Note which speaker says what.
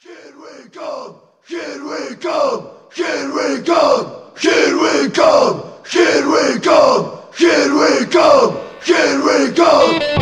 Speaker 1: Here we come, here we come, here we come, here we come, here we come, here we come, here we come.